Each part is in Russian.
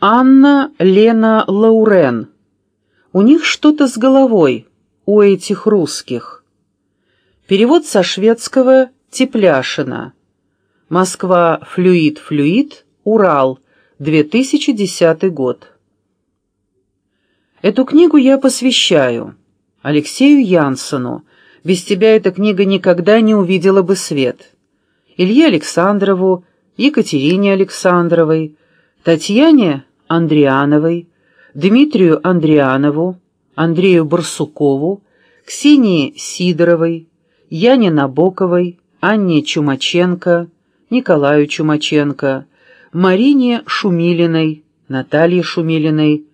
Анна Лена Лаурен. У них что-то с головой, у этих русских. Перевод со шведского Тепляшина. Москва, Флюид-Флюид, Урал, 2010 год. Эту книгу я посвящаю Алексею Янсену. Без тебя эта книга никогда не увидела бы свет. Илье Александрову, Екатерине Александровой, Татьяне Андриановой, Дмитрию Андрианову, Андрею Барсукову, Ксении Сидоровой, Яне Набоковой, Анне Чумаченко, Николаю Чумаченко, Марине Шумилиной, Наталье Шумилиной,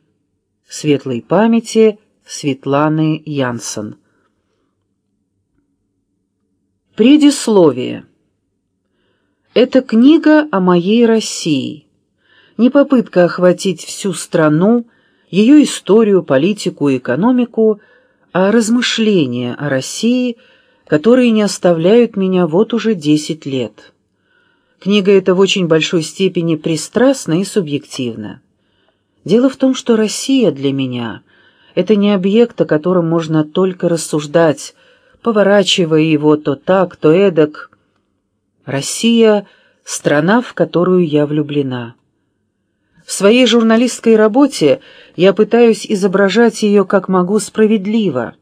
светлой памяти Светланы Янсен. Предисловие. Это книга о моей России. Не попытка охватить всю страну, ее историю, политику и экономику, а размышления о России, которые не оставляют меня вот уже десять лет. Книга эта в очень большой степени пристрастна и субъективна. Дело в том, что Россия для меня — это не объект, о котором можно только рассуждать, поворачивая его то так, то эдак, Россия — страна, в которую я влюблена. В своей журналистской работе я пытаюсь изображать ее как могу справедливо,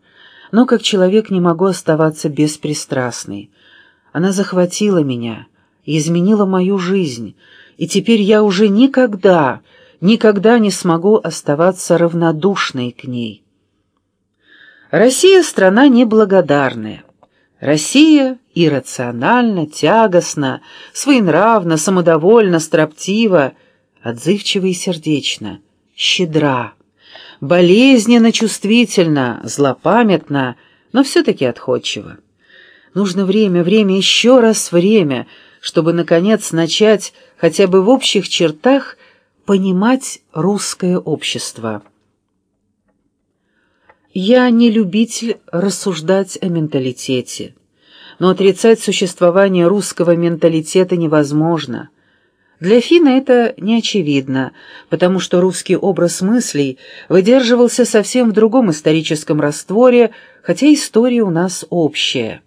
но как человек не могу оставаться беспристрастной. Она захватила меня, изменила мою жизнь, и теперь я уже никогда, никогда не смогу оставаться равнодушной к ней. Россия — страна неблагодарная. Россия иррационально, тягостно, своенравно, самодовольно, строптива, отзывчива и сердечна, щедра, болезненно чувствительна, злопамятна, но все-таки отходчива. Нужно время, время, еще раз время, чтобы, наконец, начать хотя бы в общих чертах понимать русское общество. Я не любитель рассуждать о менталитете, но отрицать существование русского менталитета невозможно. Для Фина это не очевидно, потому что русский образ мыслей выдерживался совсем в другом историческом растворе, хотя история у нас общая.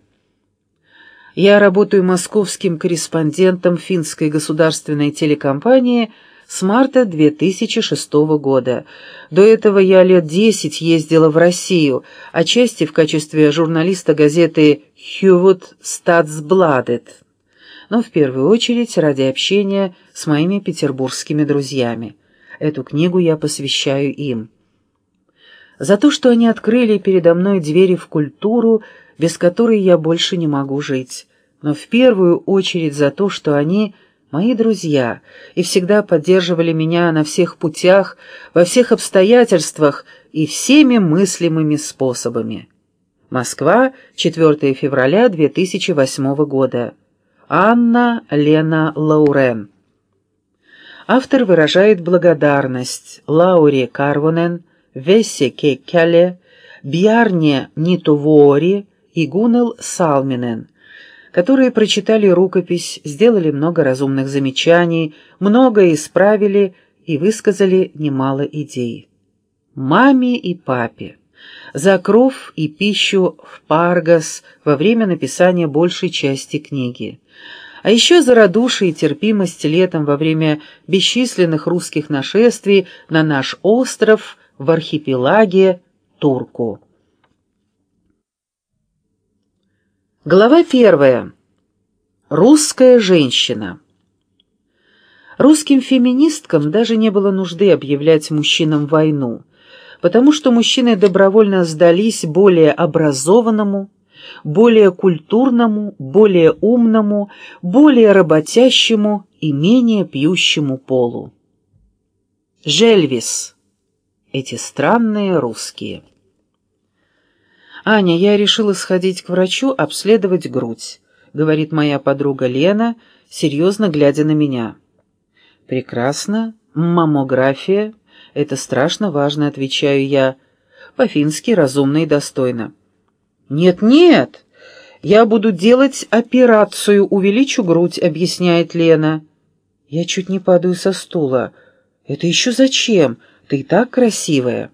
Я работаю московским корреспондентом финской государственной телекомпании – с марта 2006 года. До этого я лет десять ездила в Россию, отчасти в качестве журналиста газеты «Хьювуд Статсбладет», но в первую очередь ради общения с моими петербургскими друзьями. Эту книгу я посвящаю им. За то, что они открыли передо мной двери в культуру, без которой я больше не могу жить, но в первую очередь за то, что они мои друзья, и всегда поддерживали меня на всех путях, во всех обстоятельствах и всеми мыслимыми способами. Москва, 4 февраля 2008 года. Анна Лена Лаурен. Автор выражает благодарность Лауре Карвонен, Вессе Кеккеле, Бьярне Нитувори и Гунел Салминен – которые прочитали рукопись, сделали много разумных замечаний, многое исправили и высказали немало идей. Маме и папе. За кров и пищу в Паргас во время написания большей части книги. А еще за радушие и терпимость летом во время бесчисленных русских нашествий на наш остров в архипелаге Турку. Глава первая. Русская женщина. Русским феминисткам даже не было нужды объявлять мужчинам войну, потому что мужчины добровольно сдались более образованному, более культурному, более умному, более работящему и менее пьющему полу. Жельвис. Эти странные русские. «Аня, я решила сходить к врачу, обследовать грудь», — говорит моя подруга Лена, серьезно глядя на меня. «Прекрасно. Маммография. Это страшно важно», — отвечаю я. По-фински разумно и достойно. «Нет-нет, я буду делать операцию, увеличу грудь», — объясняет Лена. Я чуть не падаю со стула. «Это еще зачем? Ты и так красивая».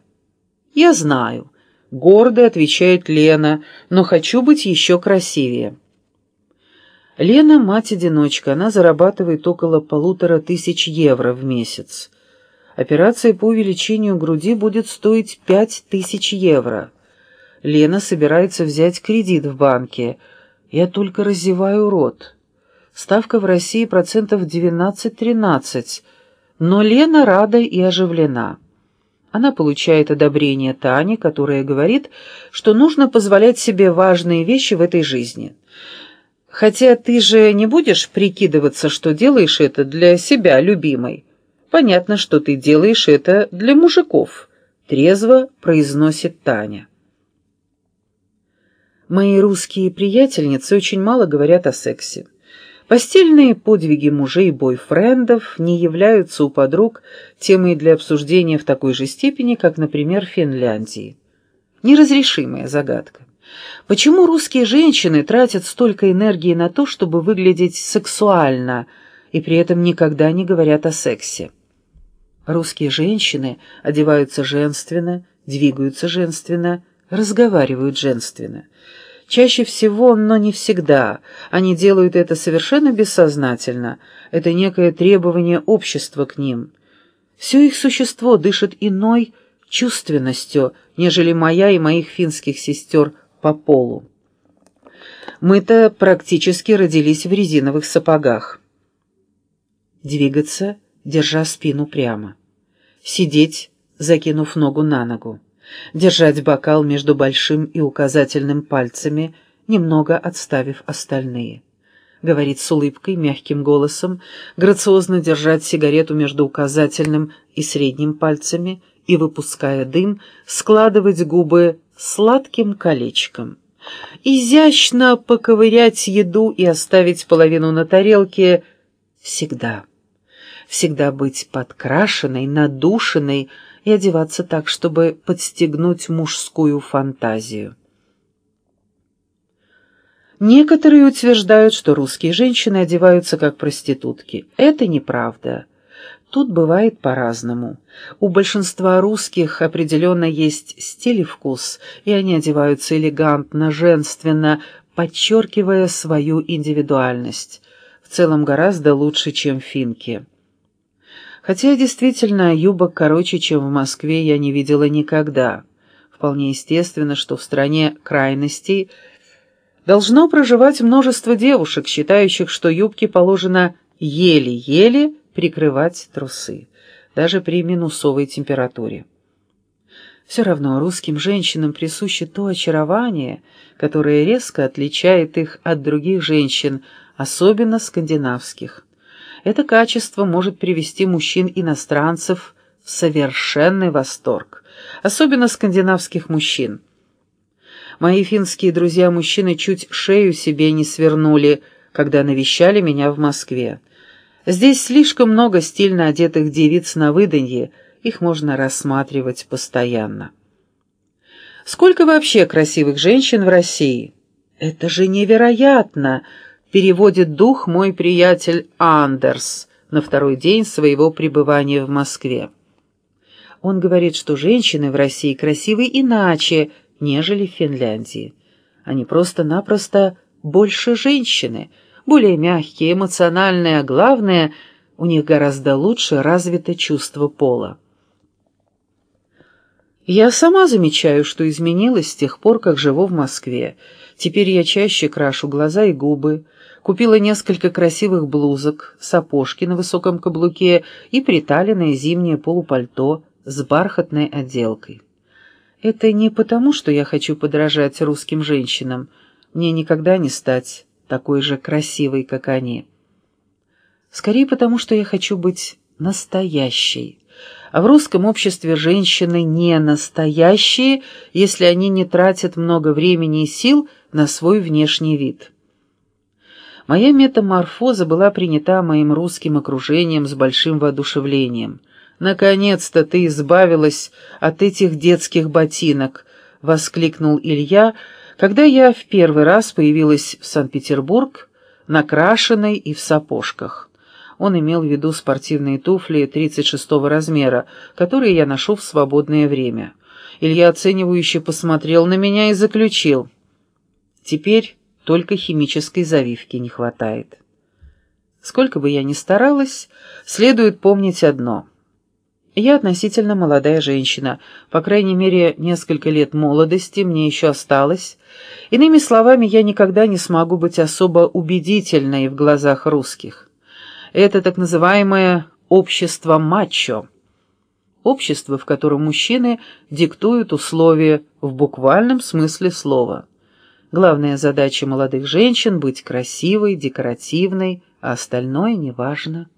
«Я знаю», — гордо отвечает Лена, «но хочу быть еще красивее». Лена — мать-одиночка, она зарабатывает около полутора тысяч евро в месяц. Операция по увеличению груди будет стоить пять тысяч евро. Лена собирается взять кредит в банке. Я только разеваю рот. Ставка в России процентов 12-13, но Лена рада и оживлена. Она получает одобрение Тани, которая говорит, что нужно позволять себе важные вещи в этой жизни. Хотя ты же не будешь прикидываться, что делаешь это для себя, любимой. Понятно, что ты делаешь это для мужиков, трезво произносит Таня. Мои русские приятельницы очень мало говорят о сексе. Постельные подвиги мужей и бойфрендов не являются у подруг темой для обсуждения в такой же степени, как, например, в Финляндии. Неразрешимая загадка. Почему русские женщины тратят столько энергии на то, чтобы выглядеть сексуально, и при этом никогда не говорят о сексе? Русские женщины одеваются женственно, двигаются женственно, разговаривают женственно. Чаще всего, но не всегда, они делают это совершенно бессознательно. Это некое требование общества к ним. Все их существо дышит иной чувственностью, нежели моя и моих финских сестер по полу. Мы-то практически родились в резиновых сапогах. Двигаться, держа спину прямо. Сидеть, закинув ногу на ногу держать бокал между большим и указательным пальцами, немного отставив остальные. Говорить с улыбкой, мягким голосом, грациозно держать сигарету между указательным и средним пальцами и, выпуская дым, складывать губы сладким колечком. Изящно поковырять еду и оставить половину на тарелке всегда. Всегда быть подкрашенной, надушенной, и одеваться так, чтобы подстегнуть мужскую фантазию. Некоторые утверждают, что русские женщины одеваются как проститутки. Это неправда. Тут бывает по-разному. У большинства русских определенно есть стиль и вкус, и они одеваются элегантно, женственно, подчеркивая свою индивидуальность. В целом гораздо лучше, чем финки. Хотя действительно юбок короче, чем в Москве, я не видела никогда. Вполне естественно, что в стране крайностей должно проживать множество девушек, считающих, что юбки положено еле-еле прикрывать трусы, даже при минусовой температуре. Все равно русским женщинам присуще то очарование, которое резко отличает их от других женщин, особенно скандинавских. Это качество может привести мужчин-иностранцев в совершенный восторг, особенно скандинавских мужчин. Мои финские друзья-мужчины чуть шею себе не свернули, когда навещали меня в Москве. Здесь слишком много стильно одетых девиц на выданье, их можно рассматривать постоянно. Сколько вообще красивых женщин в России? Это же невероятно! Переводит дух мой приятель Андерс на второй день своего пребывания в Москве. Он говорит, что женщины в России красивы иначе, нежели в Финляндии. Они просто-напросто больше женщины, более мягкие, эмоциональные, а главное, у них гораздо лучше развито чувство пола. Я сама замечаю, что изменилось с тех пор, как живу в Москве. Теперь я чаще крашу глаза и губы, Купила несколько красивых блузок, сапожки на высоком каблуке и приталенное зимнее полупальто с бархатной отделкой. Это не потому, что я хочу подражать русским женщинам. Мне никогда не стать такой же красивой, как они. Скорее потому, что я хочу быть настоящей. А в русском обществе женщины не настоящие, если они не тратят много времени и сил на свой внешний вид. Моя метаморфоза была принята моим русским окружением с большим воодушевлением. «Наконец-то ты избавилась от этих детских ботинок!» — воскликнул Илья, когда я в первый раз появилась в Санкт-Петербург, накрашенной и в сапожках. Он имел в виду спортивные туфли 36 размера, которые я ношу в свободное время. Илья оценивающе посмотрел на меня и заключил. Теперь только химической завивки не хватает. Сколько бы я ни старалась, следует помнить одно. Я относительно молодая женщина, по крайней мере, несколько лет молодости мне еще осталось. Иными словами, я никогда не смогу быть особо убедительной в глазах русских. Это так называемое «общество мачо». Общество, в котором мужчины диктуют условия в буквальном смысле слова. Главная задача молодых женщин — быть красивой, декоративной, а остальное неважно.